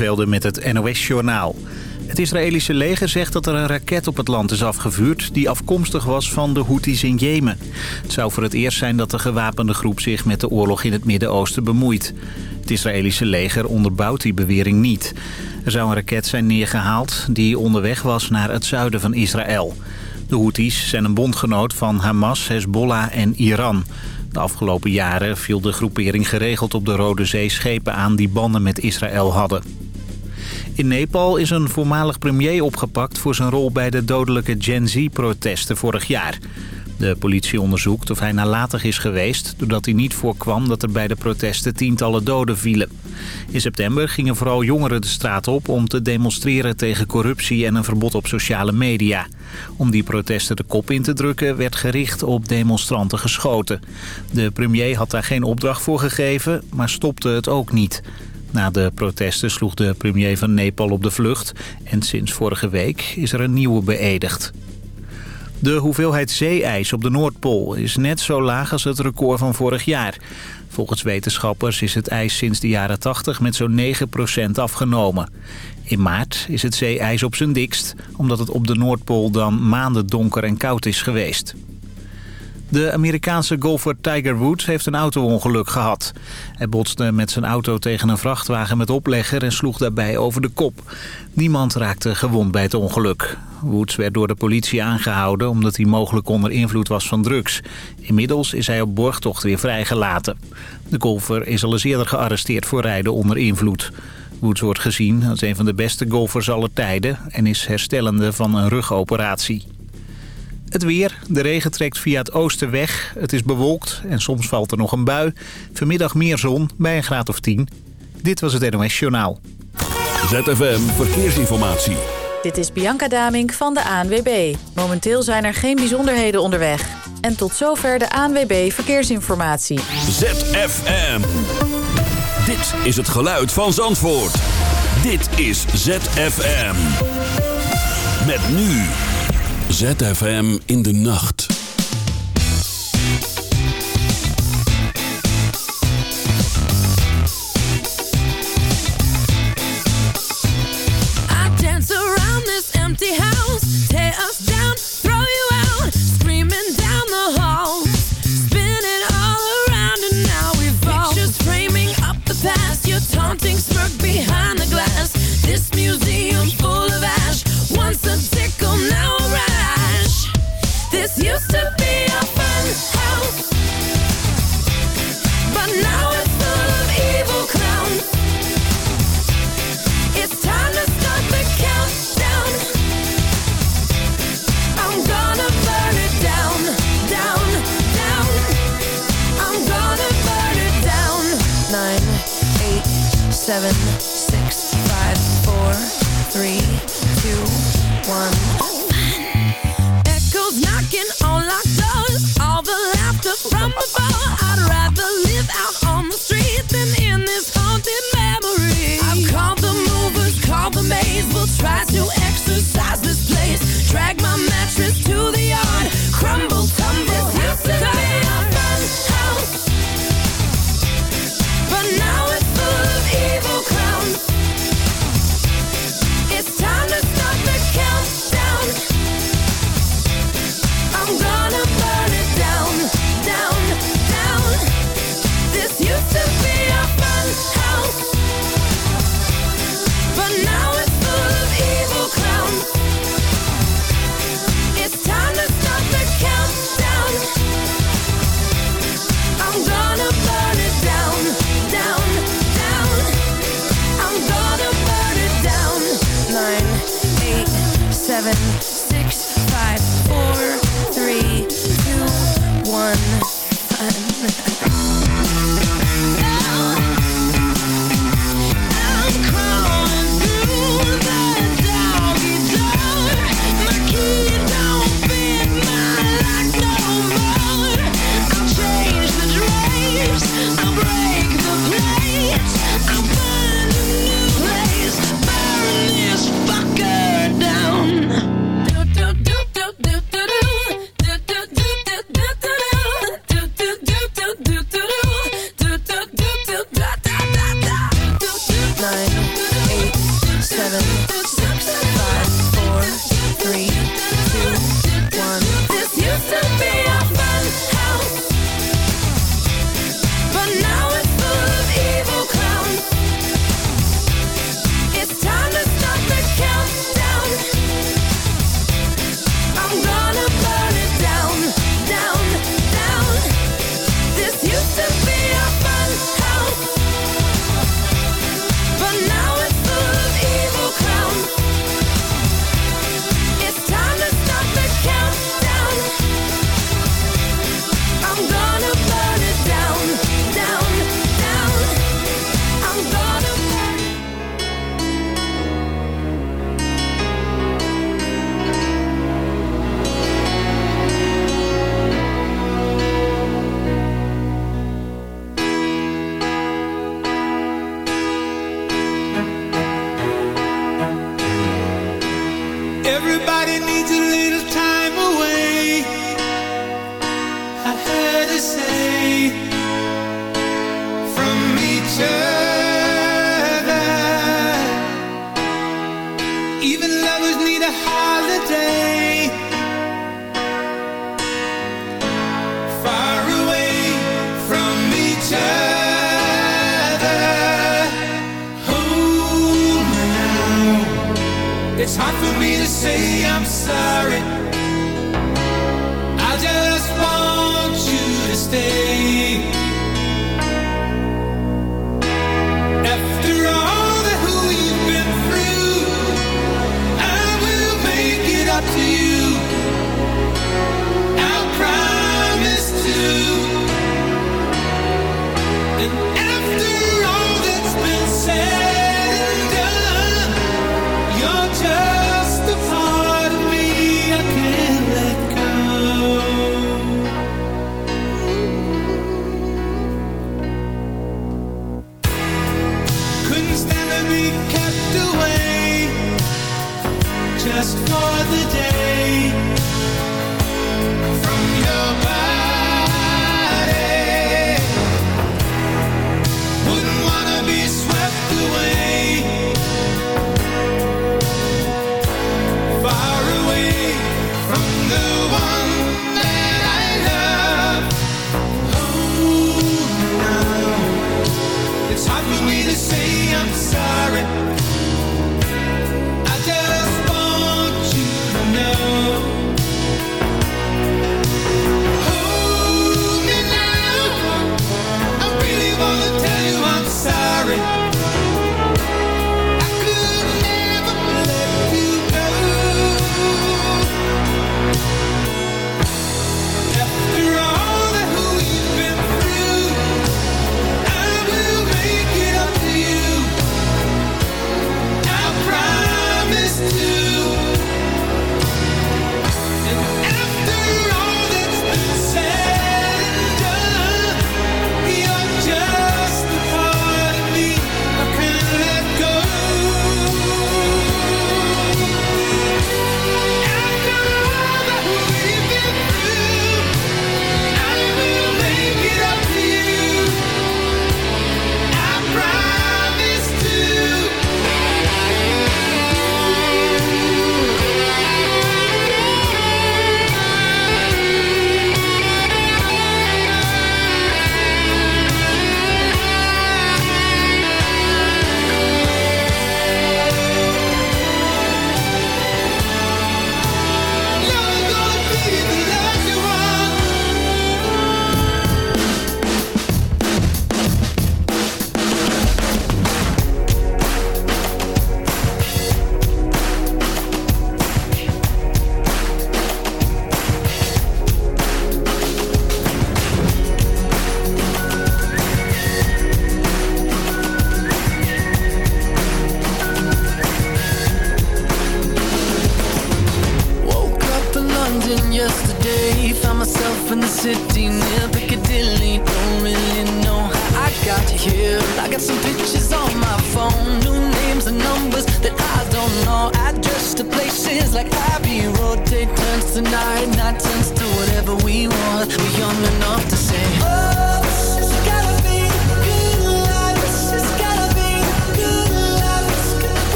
Velden met het NOS-journaal. Het Israëlische leger zegt dat er een raket op het land is afgevuurd... die afkomstig was van de Houthis in Jemen. Het zou voor het eerst zijn dat de gewapende groep zich met de oorlog in het Midden-Oosten bemoeit. Het Israëlische leger onderbouwt die bewering niet. Er zou een raket zijn neergehaald die onderweg was naar het zuiden van Israël. De Houthis zijn een bondgenoot van Hamas, Hezbollah en Iran... De afgelopen jaren viel de groepering geregeld op de Rode Zee schepen aan die banden met Israël hadden. In Nepal is een voormalig premier opgepakt voor zijn rol bij de dodelijke Gen Z-protesten vorig jaar. De politie onderzoekt of hij nalatig is geweest... doordat hij niet voorkwam dat er bij de protesten tientallen doden vielen. In september gingen vooral jongeren de straat op om te demonstreren tegen corruptie en een verbod op sociale media. Om die protesten de kop in te drukken werd gericht op demonstranten geschoten. De premier had daar geen opdracht voor gegeven, maar stopte het ook niet. Na de protesten sloeg de premier van Nepal op de vlucht en sinds vorige week is er een nieuwe beëdigd. De hoeveelheid zeeijs op de Noordpool is net zo laag als het record van vorig jaar. Volgens wetenschappers is het ijs sinds de jaren 80 met zo'n 9% afgenomen. In maart is het zeeijs op zijn dikst, omdat het op de Noordpool dan maanden donker en koud is geweest. De Amerikaanse golfer Tiger Woods heeft een auto-ongeluk gehad. Hij botste met zijn auto tegen een vrachtwagen met oplegger en sloeg daarbij over de kop. Niemand raakte gewond bij het ongeluk. Woods werd door de politie aangehouden omdat hij mogelijk onder invloed was van drugs. Inmiddels is hij op borgtocht weer vrijgelaten. De golfer is al eens eerder gearresteerd voor rijden onder invloed. Woods wordt gezien als een van de beste golfers aller tijden... en is herstellende van een rugoperatie. Het weer. De regen trekt via het oosten weg. Het is bewolkt en soms valt er nog een bui. Vanmiddag meer zon bij een graad of 10. Dit was het NOS Journaal. ZFM Verkeersinformatie. Dit is Bianca Damink van de ANWB. Momenteel zijn er geen bijzonderheden onderweg. En tot zover de ANWB Verkeersinformatie. ZFM. Dit is het geluid van Zandvoort. Dit is ZFM. Met nu... ZFM in de nacht. This house, tear us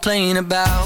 complain about?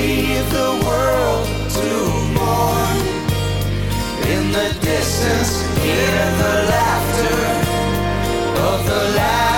leave the world to mourn. In the distance, hear the laughter of the last.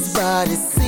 his body's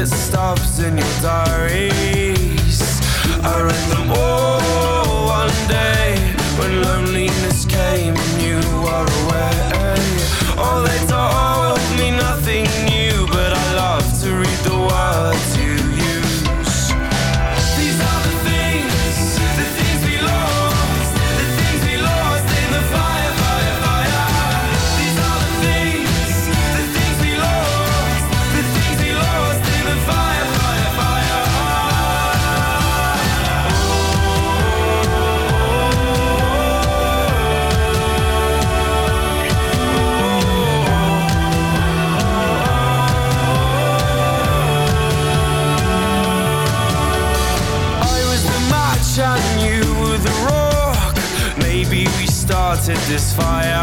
tops, stops in your diaries. Fire.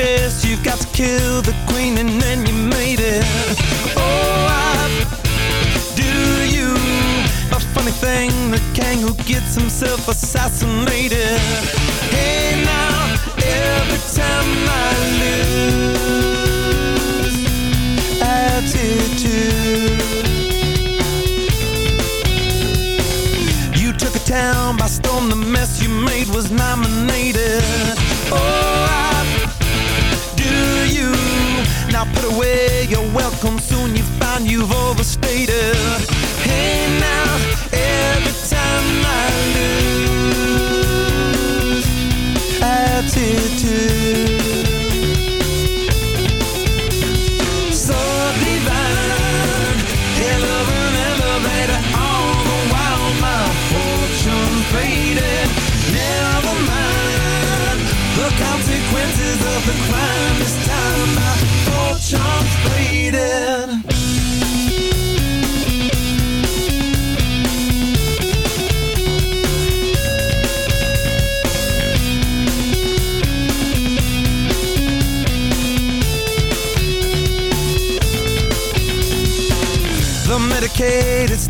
test You've got to kill the queen and then you made it. Oh, I do you A funny thing, the king who gets himself assassinated. Hey now, every time I lose you're welcome soon. You find you've complicated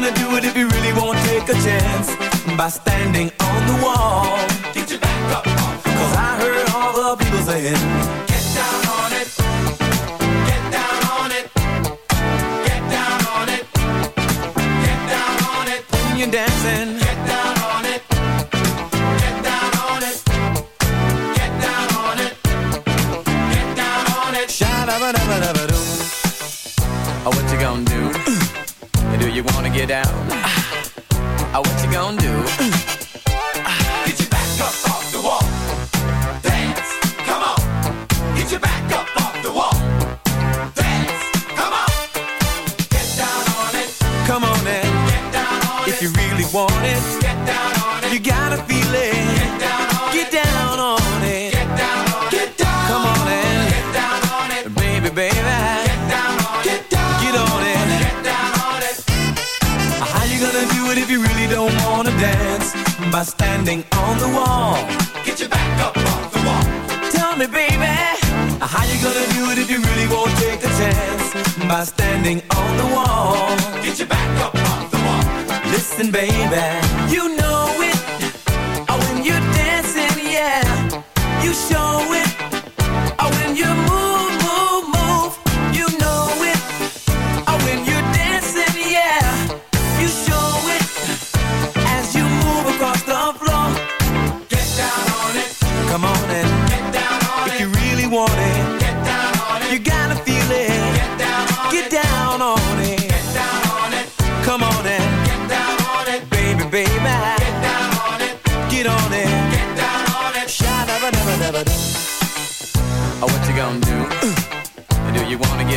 gonna do it if you really won't take a chance By standing on the wall. Get your back up Cause I heard all the people saying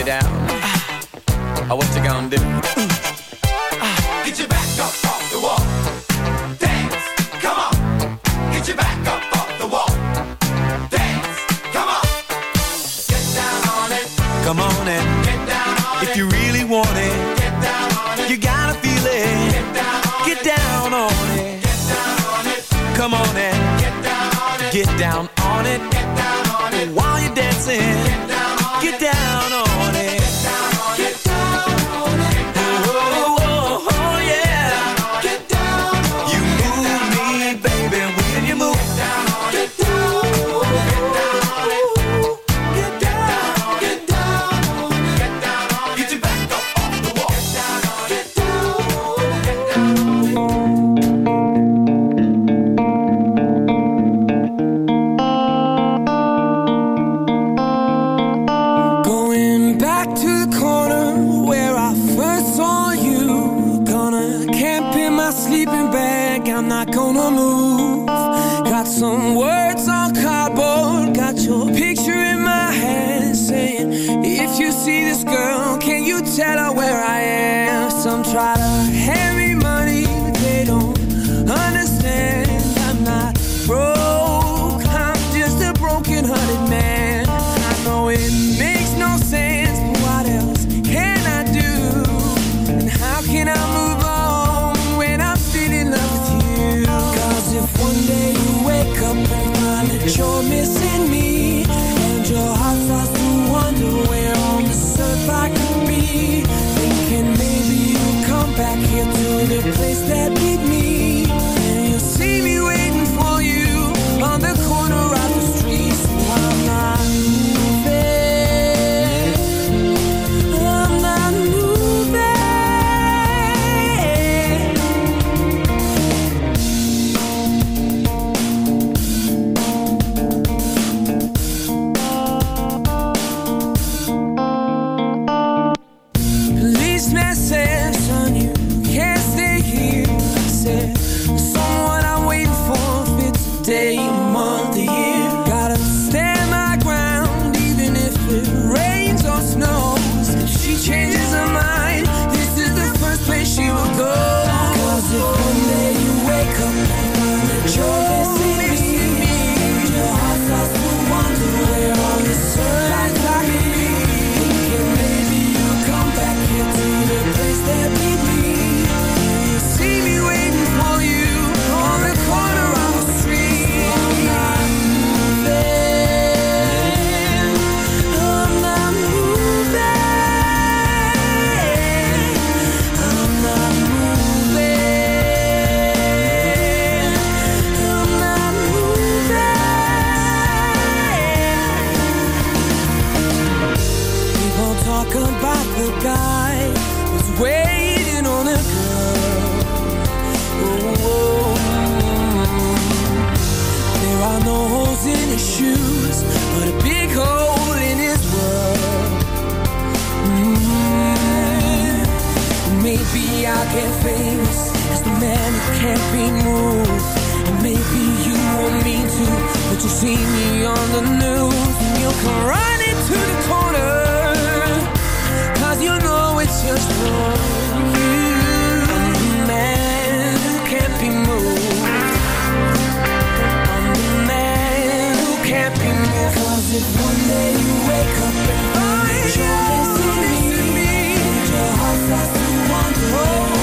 you down. Uh, what you gonna do? Uh, get your back up off the wall. Dance, come on. Get your back up off the wall. Dance, come on. Get down on it. Come on and get down on if it. If you really want it, get down on it. You gotta feel it. Get down on, it. it. Get down on it. Come on and get down on it. Get down on it I'll get famous as the man who can't be moved. And maybe you want me to, but you'll see me on the news and you'll come running to the corner. Cause you know it's just for you. The man who can't be moved. I'm the man who can't be moved. Cause if one day you wake up and find you're missing me, and your heart starts